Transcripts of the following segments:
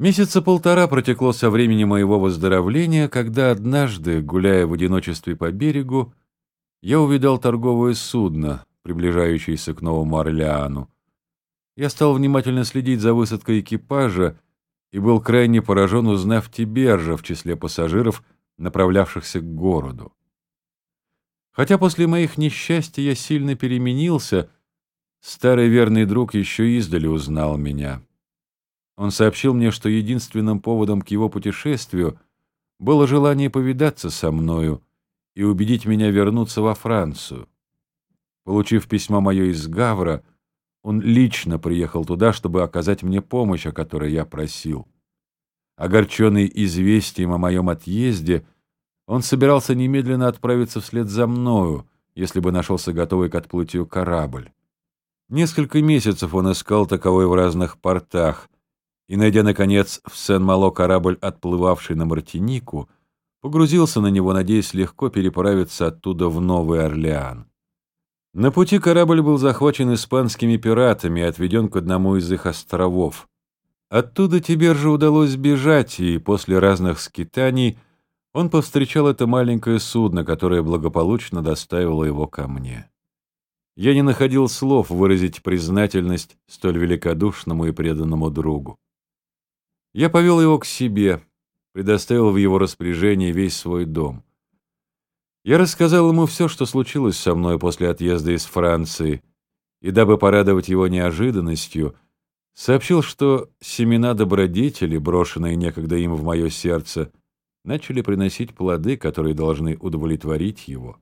Месяца полтора протекло со времени моего выздоровления, когда однажды, гуляя в одиночестве по берегу, я увидал торговое судно, приближающееся к Новому Орлеану. Я стал внимательно следить за высадкой экипажа и был крайне поражен, узнав Тибержа в числе пассажиров, направлявшихся к городу. Хотя после моих несчастий я сильно переменился, старый верный друг еще издали узнал меня. Он сообщил мне, что единственным поводом к его путешествию было желание повидаться со мною и убедить меня вернуться во Францию. Получив письмо мое из Гавра, он лично приехал туда, чтобы оказать мне помощь, о которой я просил. Огорченный известием о моем отъезде, он собирался немедленно отправиться вслед за мною, если бы нашелся готовый к отплытию корабль. Несколько месяцев он искал таковой в разных портах, и, найдя, наконец, в Сен-Мало корабль, отплывавший на Мартинику, погрузился на него, надеясь легко переправиться оттуда в Новый Орлеан. На пути корабль был захвачен испанскими пиратами и отведен к одному из их островов. Оттуда тебе же удалось сбежать, и после разных скитаний он повстречал это маленькое судно, которое благополучно доставило его ко мне. Я не находил слов выразить признательность столь великодушному и преданному другу. Я повел его к себе, предоставил в его распоряжение весь свой дом. Я рассказал ему все, что случилось со мной после отъезда из Франции, и, дабы порадовать его неожиданностью, сообщил, что семена добродетели, брошенные некогда им в мое сердце, начали приносить плоды, которые должны удовлетворить его.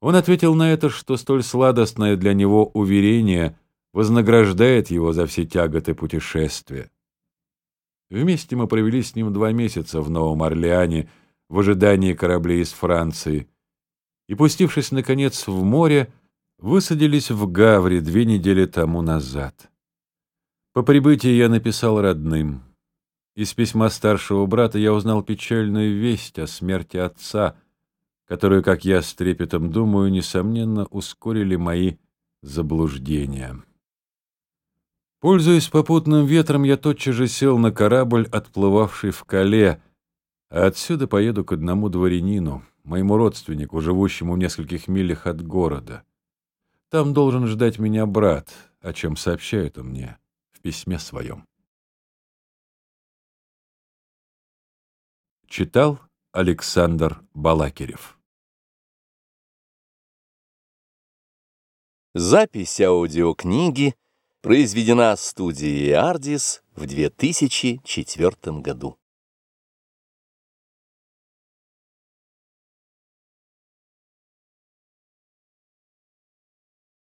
Он ответил на это, что столь сладостное для него уверение вознаграждает его за все тяготы путешествия. Вместе мы провели с ним два месяца в Новом Орлеане в ожидании кораблей из Франции и, пустившись, наконец, в море, высадились в Гавре две недели тому назад. По прибытии я написал родным. Из письма старшего брата я узнал печальную весть о смерти отца, которую, как я с трепетом думаю, несомненно, ускорили мои заблуждения. Пользуясь попутным ветром, я тотчас же сел на корабль, отплывавший в Кале, а отсюда поеду к одному дворянину, моему родственнику, живущему в нескольких милях от города. Там должен ждать меня брат, о чем сообщает он мне в письме своем. Читал Александр Балакирев Запись аудиокниги произведена студией «Ардис» в 2004 году.